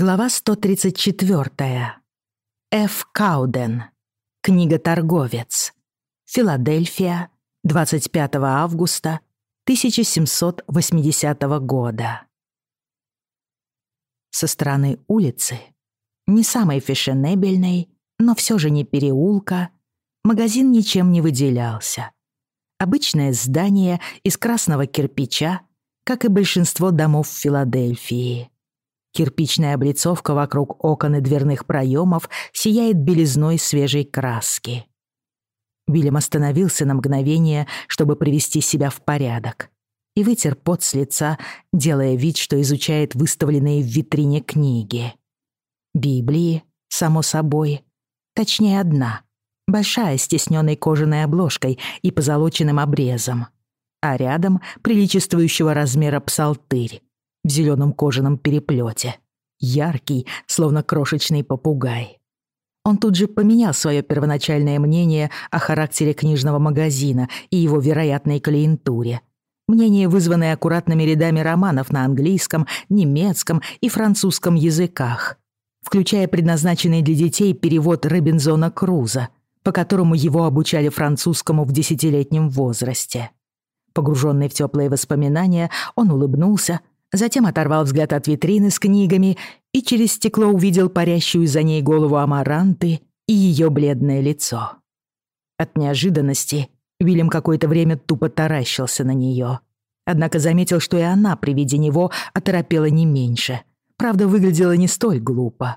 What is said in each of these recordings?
Глава 134. Ф. Кауден. Книга «Торговец». Филадельфия. 25 августа 1780 года. Со стороны улицы, не самой фешенебельной, но все же не переулка, магазин ничем не выделялся. Обычное здание из красного кирпича, как и большинство домов в Филадельфии – Кирпичная облицовка вокруг окон и дверных проемов сияет белизной свежей краски. Вильям остановился на мгновение, чтобы привести себя в порядок, и вытер пот с лица, делая вид, что изучает выставленные в витрине книги. Библии, само собой, точнее одна, большая, стесненной кожаной обложкой и позолоченным обрезом, а рядом приличествующего размера псалтырь, в зеленом кожаном переплете, яркий, словно крошечный попугай. Он тут же поменял свое первоначальное мнение о характере книжного магазина и его вероятной клиентуре. Мнение, вызванное аккуратными рядами романов на английском, немецком и французском языках, включая предназначенный для детей перевод Робинзона Круза, по которому его обучали французскому в десятилетнем возрасте. Погруженный в теплые воспоминания, он улыбнулся, затем оторвал взгляд от витрины с книгами и через стекло увидел парящую за ней голову Амаранты и ее бледное лицо. От неожиданности Вильям какое-то время тупо таращился на нее. Однако заметил, что и она при виде него оторопела не меньше. Правда, выглядела не столь глупо.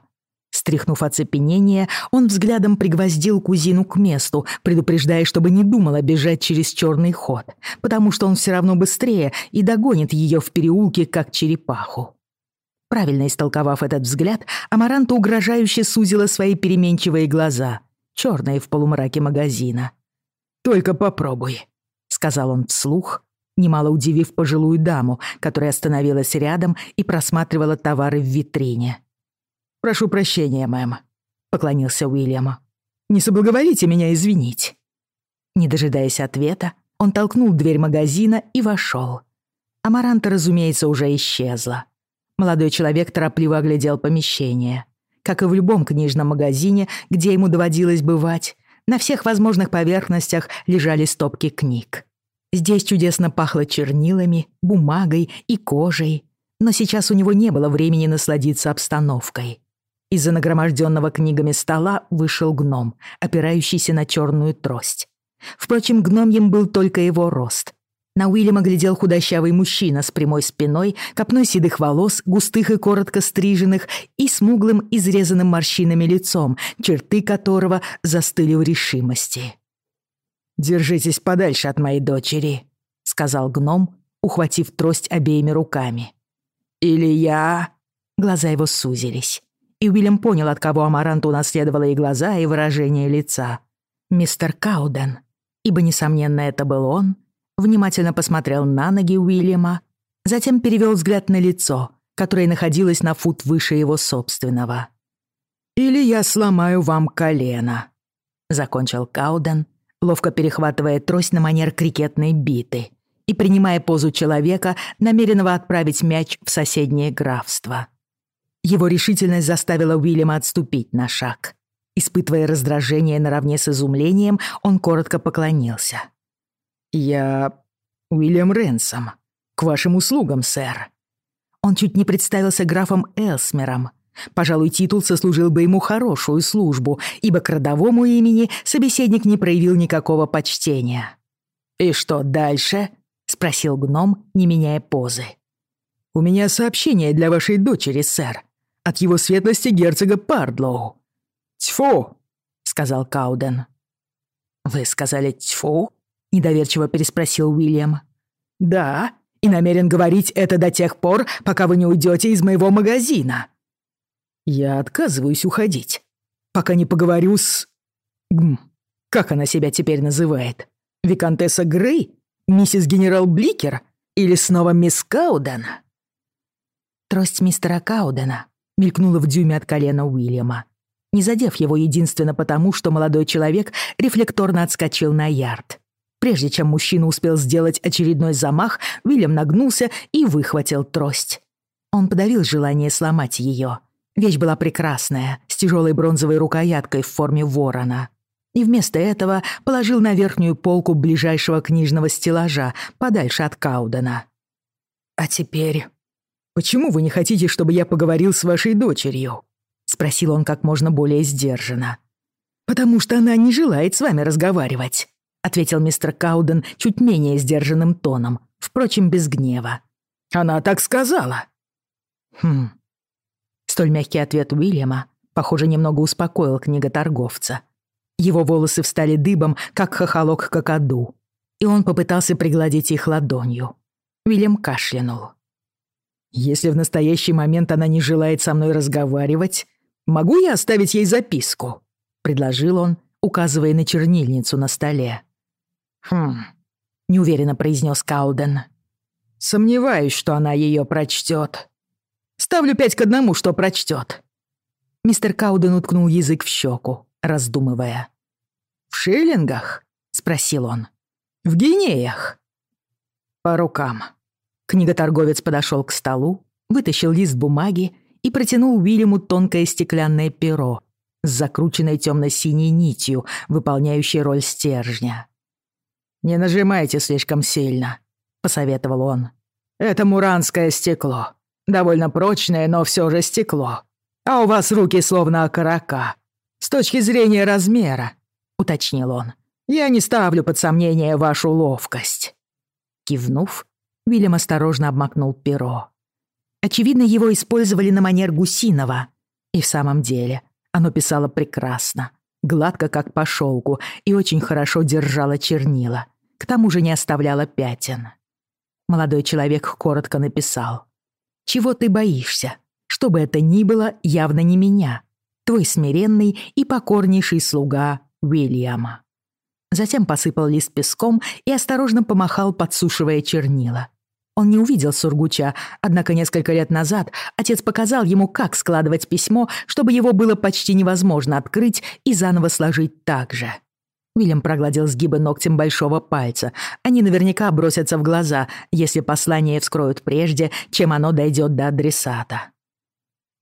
Стряхнув оцепенение, он взглядом пригвоздил кузину к месту, предупреждая, чтобы не думала бежать через черный ход, потому что он все равно быстрее и догонит ее в переулке, как черепаху. Правильно истолковав этот взгляд, Амаранта угрожающе сузила свои переменчивые глаза, черные в полумраке магазина. «Только попробуй», — сказал он вслух, немало удивив пожилую даму, которая остановилась рядом и просматривала товары в витрине. «Прошу прощения, мэм», — поклонился Уильям. «Не соблаговолите меня извинить». Не дожидаясь ответа, он толкнул дверь магазина и вошел. Амаранта, разумеется, уже исчезла. Молодой человек торопливо оглядел помещение. Как и в любом книжном магазине, где ему доводилось бывать, на всех возможных поверхностях лежали стопки книг. Здесь чудесно пахло чернилами, бумагой и кожей, но сейчас у него не было времени насладиться обстановкой. Из-за нагроможденного книгами стола вышел гном, опирающийся на черную трость. Впрочем, гномьем был только его рост. На Уильяма глядел худощавый мужчина с прямой спиной, копной седых волос, густых и коротко стриженных и смуглым, изрезанным морщинами лицом, черты которого застыли в решимости. «Держитесь подальше от моей дочери», — сказал гном, ухватив трость обеими руками. «Или я...» Глаза его сузились и Уильям понял, от кого Амарант унаследовала и глаза, и выражение лица. Мистер Кауден, ибо, несомненно, это был он, внимательно посмотрел на ноги Уильяма, затем перевел взгляд на лицо, которое находилось на фут выше его собственного. «Или я сломаю вам колено», — закончил Кауден, ловко перехватывая трость на манер крикетной биты и принимая позу человека, намеренного отправить мяч в соседнее графство. Его решительность заставила Уильяма отступить на шаг. Испытывая раздражение наравне с изумлением, он коротко поклонился. «Я... Уильям Ренсом. К вашим услугам, сэр». Он чуть не представился графом Элсмером. Пожалуй, титул сослужил бы ему хорошую службу, ибо к родовому имени собеседник не проявил никакого почтения. «И что дальше?» — спросил гном, не меняя позы. «У меня сообщение для вашей дочери, сэр», от его светлости герцога Пардлоу». «Тьфу!» — сказал Кауден. «Вы сказали «тьфу»?» — недоверчиво переспросил Уильям. «Да, и намерен говорить это до тех пор, пока вы не уйдете из моего магазина». «Я отказываюсь уходить, пока не поговорю с...» Гм. Как она себя теперь называет? Викантесса Грей? Миссис Генерал Бликер? Или снова мисс Кауден?» Трость мистера Каудена мелькнуло в дюйме от колена Уильяма. Не задев его единственно потому, что молодой человек рефлекторно отскочил на ярд. Прежде чем мужчина успел сделать очередной замах, Уильям нагнулся и выхватил трость. Он подавил желание сломать ее. Вещь была прекрасная, с тяжелой бронзовой рукояткой в форме ворона. И вместо этого положил на верхнюю полку ближайшего книжного стеллажа, подальше от Каудена. «А теперь «Почему вы не хотите, чтобы я поговорил с вашей дочерью?» — спросил он как можно более сдержанно. «Потому что она не желает с вами разговаривать», — ответил мистер Кауден чуть менее сдержанным тоном, впрочем, без гнева. «Она так сказала». «Хм». Столь мягкий ответ Уильяма, похоже, немного успокоил книготорговца. Его волосы встали дыбом, как хохолок кокоду, и он попытался пригладить их ладонью. Уильям кашлянул. Если в настоящий момент она не желает со мной разговаривать, могу я оставить ей записку?» — предложил он, указывая на чернильницу на столе. «Хм», — неуверенно произнес Кауден. «Сомневаюсь, что она ее прочтет. Ставлю пять к одному, что прочтет». Мистер Кауден уткнул язык в щеку, раздумывая. «В шиллингах?» — спросил он. «В гинеях?» «По рукам», Книготорговец подошел к столу, вытащил лист бумаги и протянул Уильяму тонкое стеклянное перо с закрученной темно-синей нитью, выполняющей роль стержня. «Не нажимайте слишком сильно», — посоветовал он. «Это муранское стекло. Довольно прочное, но все же стекло. А у вас руки словно окорока. С точки зрения размера», — уточнил он. «Я не ставлю под сомнение вашу ловкость». Кивнув, Вильям осторожно обмакнул перо. Очевидно, его использовали на манер гусиного. И в самом деле, оно писало прекрасно, гладко, как по шелку, и очень хорошо держало чернила. К тому же не оставляло пятен. Молодой человек коротко написал. «Чего ты боишься? Что бы это ни было, явно не меня. Твой смиренный и покорнейший слуга Уильяма». Затем посыпал лист песком и осторожно помахал, подсушивая чернила. Он не увидел Сургуча, однако несколько лет назад отец показал ему, как складывать письмо, чтобы его было почти невозможно открыть и заново сложить так же. Вильям прогладил сгибы ногтем большого пальца. Они наверняка бросятся в глаза, если послание вскроют прежде, чем оно дойдет до адресата.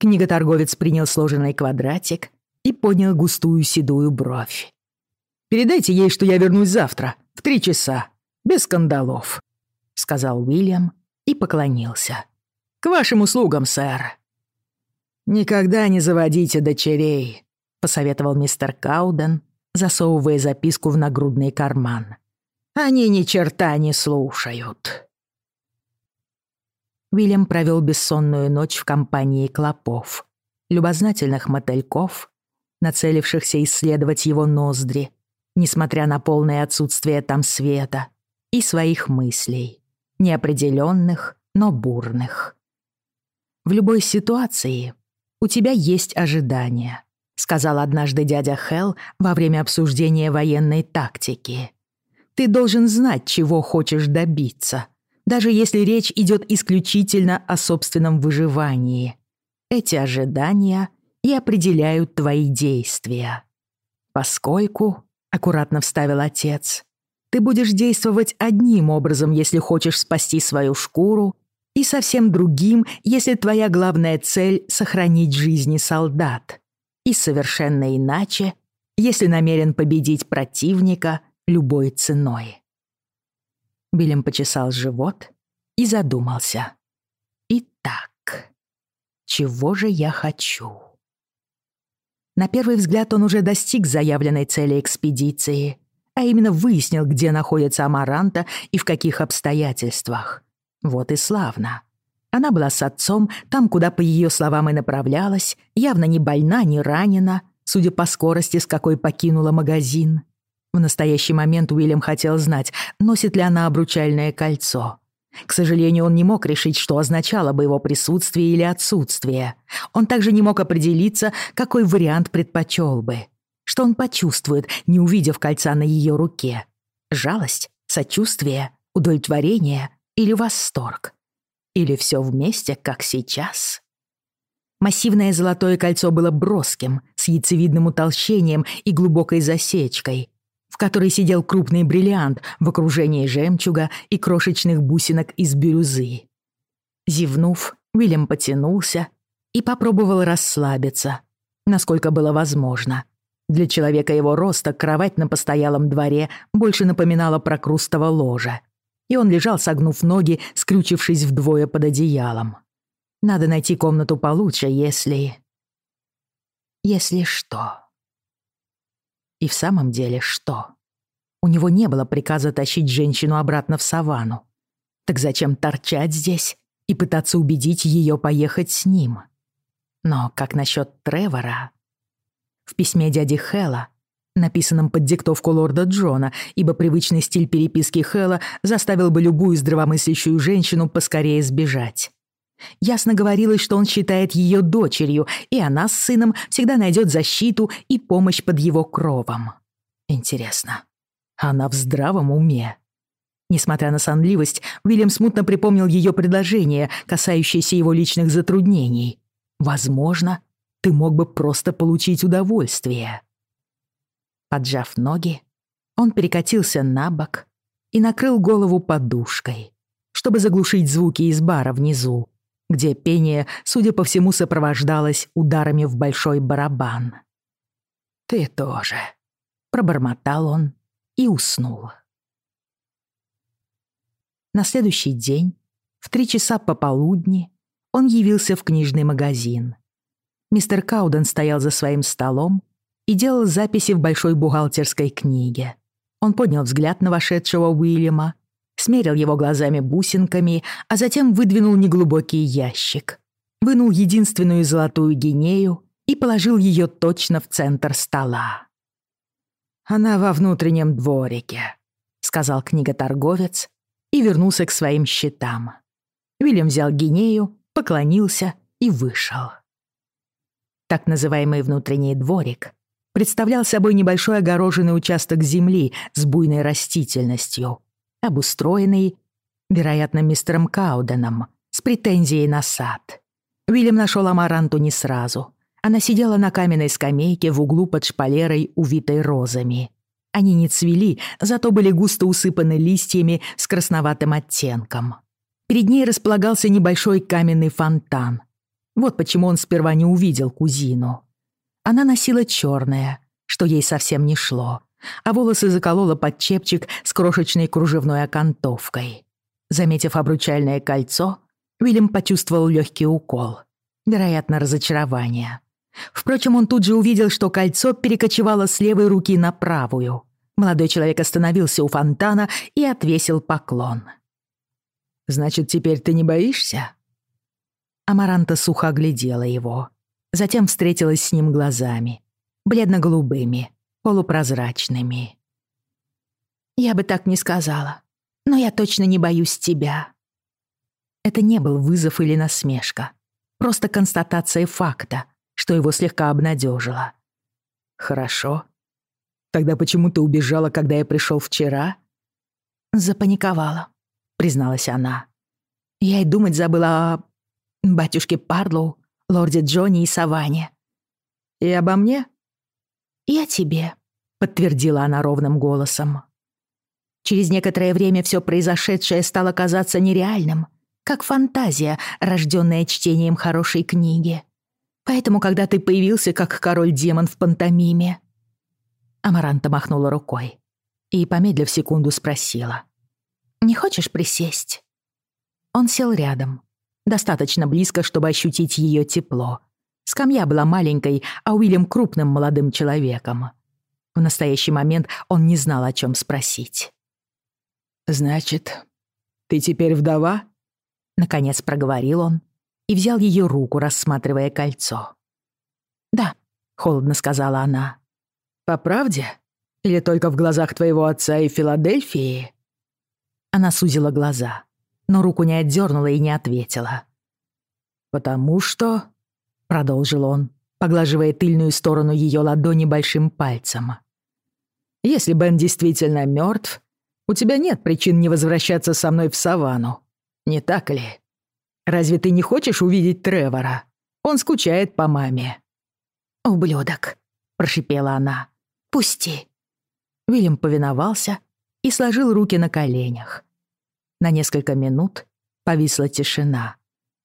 Книготорговец принял сложенный квадратик и поднял густую седую бровь. Передайте ей, что я вернусь завтра, в три часа, без скандалов», — сказал Уильям и поклонился. «К вашим услугам, сэр». «Никогда не заводите дочерей», — посоветовал мистер Кауден, засовывая записку в нагрудный карман. «Они ни черта не слушают». Уильям провел бессонную ночь в компании клопов, любознательных мотыльков, нацелившихся исследовать его ноздри — несмотря на полное отсутствие там света, и своих мыслей, неопределенных, но бурных. «В любой ситуации у тебя есть ожидания», сказал однажды дядя Хелл во время обсуждения военной тактики. «Ты должен знать, чего хочешь добиться, даже если речь идет исключительно о собственном выживании. Эти ожидания и определяют твои действия, поскольку Аккуратно вставил отец. «Ты будешь действовать одним образом, если хочешь спасти свою шкуру, и совсем другим, если твоя главная цель — сохранить жизни солдат. И совершенно иначе, если намерен победить противника любой ценой». Билем почесал живот и задумался. «Итак, чего же я хочу?» На первый взгляд он уже достиг заявленной цели экспедиции, а именно выяснил, где находится Амаранта и в каких обстоятельствах. Вот и славно. Она была с отцом, там, куда, по ее словам, и направлялась, явно не больна, не ранена, судя по скорости, с какой покинула магазин. В настоящий момент Уильям хотел знать, носит ли она обручальное кольцо. К сожалению, он не мог решить, что означало бы его присутствие или отсутствие. Он также не мог определиться, какой вариант предпочел бы. Что он почувствует, не увидев кольца на ее руке? Жалость, сочувствие, удовлетворение или восторг? Или все вместе, как сейчас? Массивное золотое кольцо было броским, с яйцевидным утолщением и глубокой засечкой, которой сидел крупный бриллиант в окружении жемчуга и крошечных бусинок из бирюзы. Зевнув, Уильям потянулся и попробовал расслабиться, насколько было возможно. Для человека его роста кровать на постоялом дворе больше напоминала прокрустово ложе, и он лежал, согнув ноги, скрючившись вдвое под одеялом. Надо найти комнату получше, если... Если что... И в самом деле что? У него не было приказа тащить женщину обратно в саванну. Так зачем торчать здесь и пытаться убедить ее поехать с ним? Но как насчет Тревора? В письме дяди Хэлла, написанном под диктовку лорда Джона, ибо привычный стиль переписки Хэлла заставил бы любую здравомыслящую женщину поскорее сбежать, Ясно говорилось, что он считает ее дочерью, и она с сыном всегда найдет защиту и помощь под его кровом. Интересно, она в здравом уме? Несмотря на сонливость, Уильям смутно припомнил ее предложение, касающееся его личных затруднений. Возможно, ты мог бы просто получить удовольствие. Поджав ноги, он перекатился на бок и накрыл голову подушкой, чтобы заглушить звуки из бара внизу, где пение, судя по всему, сопровождалось ударами в большой барабан. «Ты тоже», — пробормотал он и уснул. На следующий день, в три часа пополудни, он явился в книжный магазин. Мистер Кауден стоял за своим столом и делал записи в большой бухгалтерской книге. Он поднял взгляд на вошедшего Уильяма смерил его глазами бусинками, а затем выдвинул неглубокий ящик, вынул единственную золотую гинею и положил ее точно в центр стола. «Она во внутреннем дворике», — сказал книготорговец и вернулся к своим счетам. Уильям взял гинею, поклонился и вышел. Так называемый внутренний дворик представлял собой небольшой огороженный участок земли с буйной растительностью, обустроенный, вероятно, мистером Кауденом, с претензией на сад. Уильям нашел Амаранту не сразу. Она сидела на каменной скамейке в углу под шпалерой, увитой розами. Они не цвели, зато были густо усыпаны листьями с красноватым оттенком. Перед ней располагался небольшой каменный фонтан. Вот почему он сперва не увидел кузину. Она носила черное, что ей совсем не шло, а волосы заколола под чепчик с крошечной кружевной окантовкой. Заметив обручальное кольцо, Уильям почувствовал легкий укол. Вероятно, разочарование. Впрочем, он тут же увидел, что кольцо перекочевало с левой руки на правую. Молодой человек остановился у фонтана и отвесил поклон. Значит, теперь ты не боишься?» Амаранта сухо оглядела его. Затем встретилась с ним глазами. Бледно-голубыми, полупрозрачными. «Я бы так не сказала, но я точно не боюсь тебя». Это не был вызов или насмешка. Просто констатация факта, что его слегка обнадежило. «Хорошо. Тогда почему ты убежала, когда я пришел вчера?» Запаниковала призналась она. Я и думать забыла о батюшке Парлоу, лорде Джонни и Саване. И обо мне? И о тебе, подтвердила она ровным голосом. Через некоторое время все произошедшее стало казаться нереальным, как фантазия, рожденная чтением хорошей книги. Поэтому, когда ты появился как король-демон в пантомиме... Амаранта махнула рукой и, помедлив секунду, спросила. Не хочешь присесть?» Он сел рядом, достаточно близко, чтобы ощутить ее тепло. Скамья была маленькой, а Уильям крупным молодым человеком. В настоящий момент он не знал, о чем спросить. «Значит, ты теперь вдова?» Наконец проговорил он и взял ее руку, рассматривая кольцо. «Да», — холодно сказала она. «По правде? Или только в глазах твоего отца и Филадельфии?» Она сузила глаза, но руку не отдернула и не ответила. «Потому что...» продолжил он, поглаживая тыльную сторону ее ладони большим пальцем. «Если Бен действительно мертв, у тебя нет причин не возвращаться со мной в саванну, не так ли? Разве ты не хочешь увидеть Тревора? Он скучает по маме». «Ублюдок», — прошипела она. «Пусти». Вильям повиновался и сложил руки на коленях. На несколько минут повисла тишина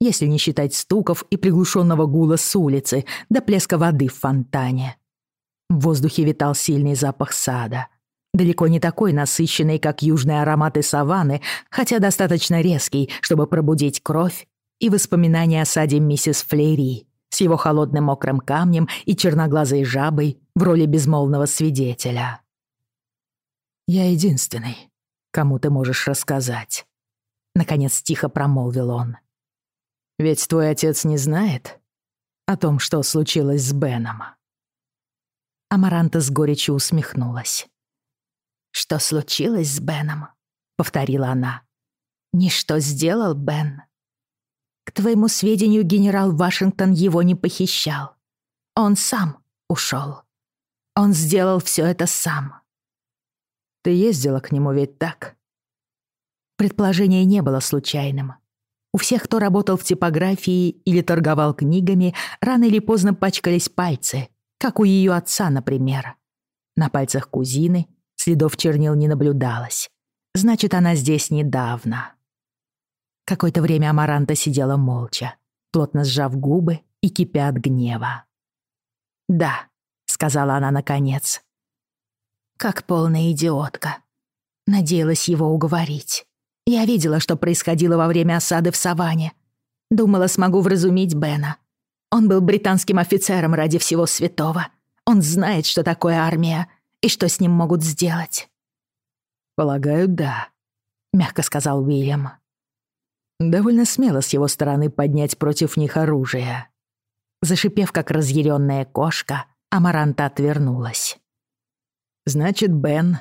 если не считать стуков и приглушенного гула с улицы до плеска воды в фонтане. В воздухе витал сильный запах сада. Далеко не такой насыщенный, как южные ароматы саванны, хотя достаточно резкий, чтобы пробудить кровь и воспоминания о саде миссис Флери с его холодным мокрым камнем и черноглазой жабой в роли безмолвного свидетеля. «Я единственный, кому ты можешь рассказать», — наконец тихо промолвил он. Ведь твой отец не знает о том, что случилось с Беном. Амаранта с горечью усмехнулась. «Что случилось с Беном?» — повторила она. Ничто сделал Бен?» «К твоему сведению, генерал Вашингтон его не похищал. Он сам ушел. Он сделал все это сам». «Ты ездила к нему ведь так?» Предположение не было случайным. У всех, кто работал в типографии или торговал книгами, рано или поздно пачкались пальцы, как у ее отца, например. На пальцах кузины следов чернил не наблюдалось. Значит, она здесь недавно. Какое-то время Амаранта сидела молча, плотно сжав губы и кипя от гнева. «Да», — сказала она наконец. «Как полная идиотка. Надеялась его уговорить. Я видела, что происходило во время осады в Саванне. Думала, смогу вразумить Бена. Он был британским офицером ради всего святого. Он знает, что такое армия и что с ним могут сделать. «Полагаю, да», — мягко сказал Уильям. Довольно смело с его стороны поднять против них оружие. Зашипев, как разъяренная кошка, Амаранта отвернулась. «Значит, Бен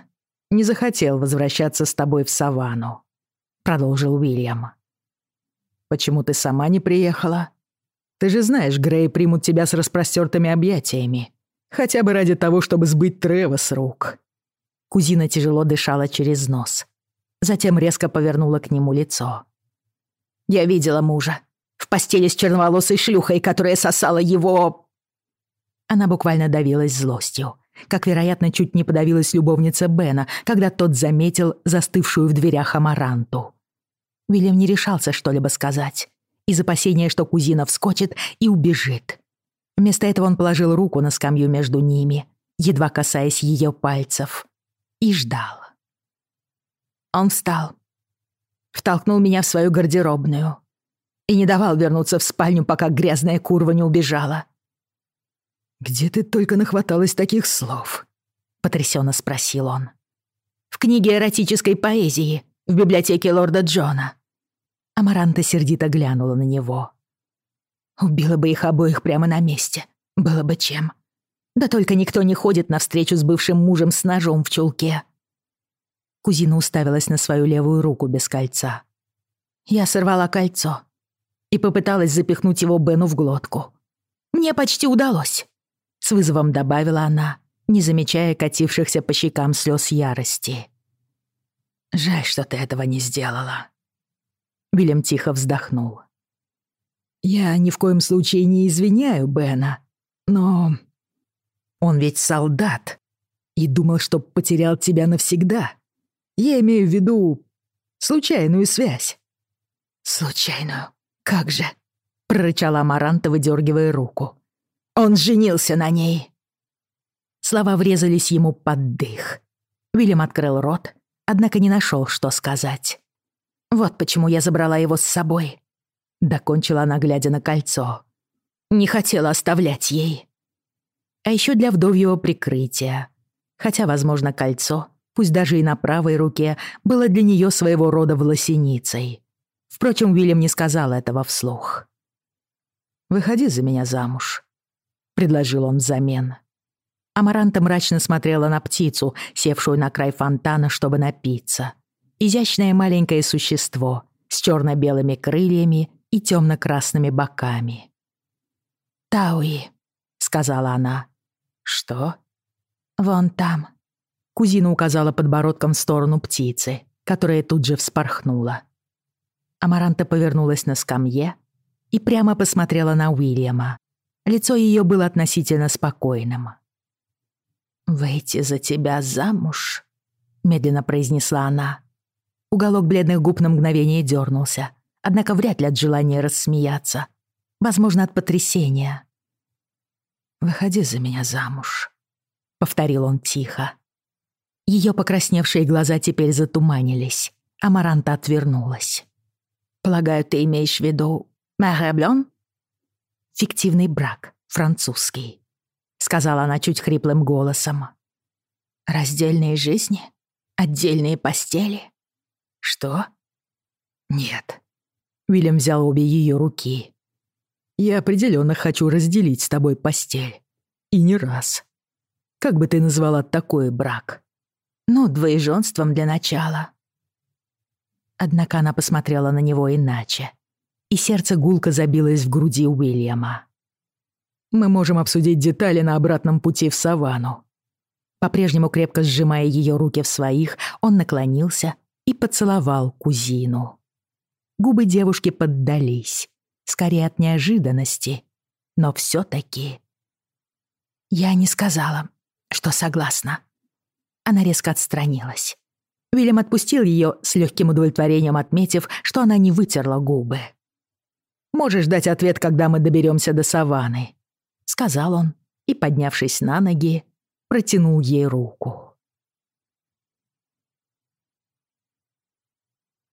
не захотел возвращаться с тобой в саванну продолжил Уильям. «Почему ты сама не приехала? Ты же знаешь, Грей примут тебя с распростертыми объятиями. Хотя бы ради того, чтобы сбыть Трева с рук». Кузина тяжело дышала через нос. Затем резко повернула к нему лицо. «Я видела мужа. В постели с черноволосой шлюхой, которая сосала его...» Она буквально давилась злостью как, вероятно, чуть не подавилась любовница Бена, когда тот заметил застывшую в дверях амаранту. Вильям не решался что-либо сказать, из опасения, что кузина вскочит и убежит. Вместо этого он положил руку на скамью между ними, едва касаясь ее пальцев, и ждал. Он встал, втолкнул меня в свою гардеробную и не давал вернуться в спальню, пока грязная курва не убежала. «Где ты только нахваталась таких слов?» — потрясенно спросил он. «В книге эротической поэзии», в библиотеке лорда Джона». Амаранта сердито глянула на него. «Убила бы их обоих прямо на месте. Было бы чем. Да только никто не ходит навстречу с бывшим мужем с ножом в чулке». Кузина уставилась на свою левую руку без кольца. Я сорвала кольцо и попыталась запихнуть его Бену в глотку. «Мне почти удалось», — с вызовом добавила она, не замечая катившихся по щекам слез ярости. Жаль, что ты этого не сделала». Вильям тихо вздохнул. «Я ни в коем случае не извиняю Бена, но... Он ведь солдат и думал, что потерял тебя навсегда. Я имею в виду случайную связь». «Случайную? Как же?» — прорычала Амаранта, выдергивая руку. «Он женился на ней!» Слова врезались ему под дых. Вильям открыл рот — однако не нашел, что сказать. «Вот почему я забрала его с собой», — докончила она, глядя на кольцо. «Не хотела оставлять ей». А еще для вдовьего прикрытия. Хотя, возможно, кольцо пусть даже и на правой руке, было для нее своего рода власеницей. Впрочем, Уильям не сказал этого вслух. «Выходи за меня замуж», — предложил он взамен. Амаранта мрачно смотрела на птицу, севшую на край фонтана, чтобы напиться. Изящное маленькое существо с черно-белыми крыльями и темно-красными боками. «Тауи», — сказала она. «Что?» «Вон там, Кузина указала подбородком в сторону птицы, которая тут же вспорхнула. Амаранта повернулась на скамье и прямо посмотрела на Уильяма. Лицо ее было относительно спокойным. «Выйти за тебя замуж?» — медленно произнесла она. Уголок бледных губ на мгновение дернулся, однако вряд ли от желания рассмеяться. Возможно, от потрясения. «Выходи за меня замуж», — повторил он тихо. Ее покрасневшие глаза теперь затуманились. Амаранта отвернулась. «Полагаю, ты имеешь в виду Мэрэблён?» «Фиктивный брак, французский», — сказала она чуть хриплым голосом. «Раздельные жизни? Отдельные постели?» «Что?» «Нет». Уильям взял обе ее руки. «Я определенно хочу разделить с тобой постель. И не раз. Как бы ты назвала такой брак?» «Ну, двоеженством для начала». Однако она посмотрела на него иначе, и сердце гулко забилось в груди Уильяма. Мы можем обсудить детали на обратном пути в саванну». По-прежнему крепко сжимая ее руки в своих, он наклонился и поцеловал кузину. Губы девушки поддались, скорее от неожиданности, но все-таки. «Я не сказала, что согласна». Она резко отстранилась. Вильям отпустил ее с легким удовлетворением, отметив, что она не вытерла губы. «Можешь дать ответ, когда мы доберемся до саванны», — сказал он и, поднявшись на ноги, протянул ей руку.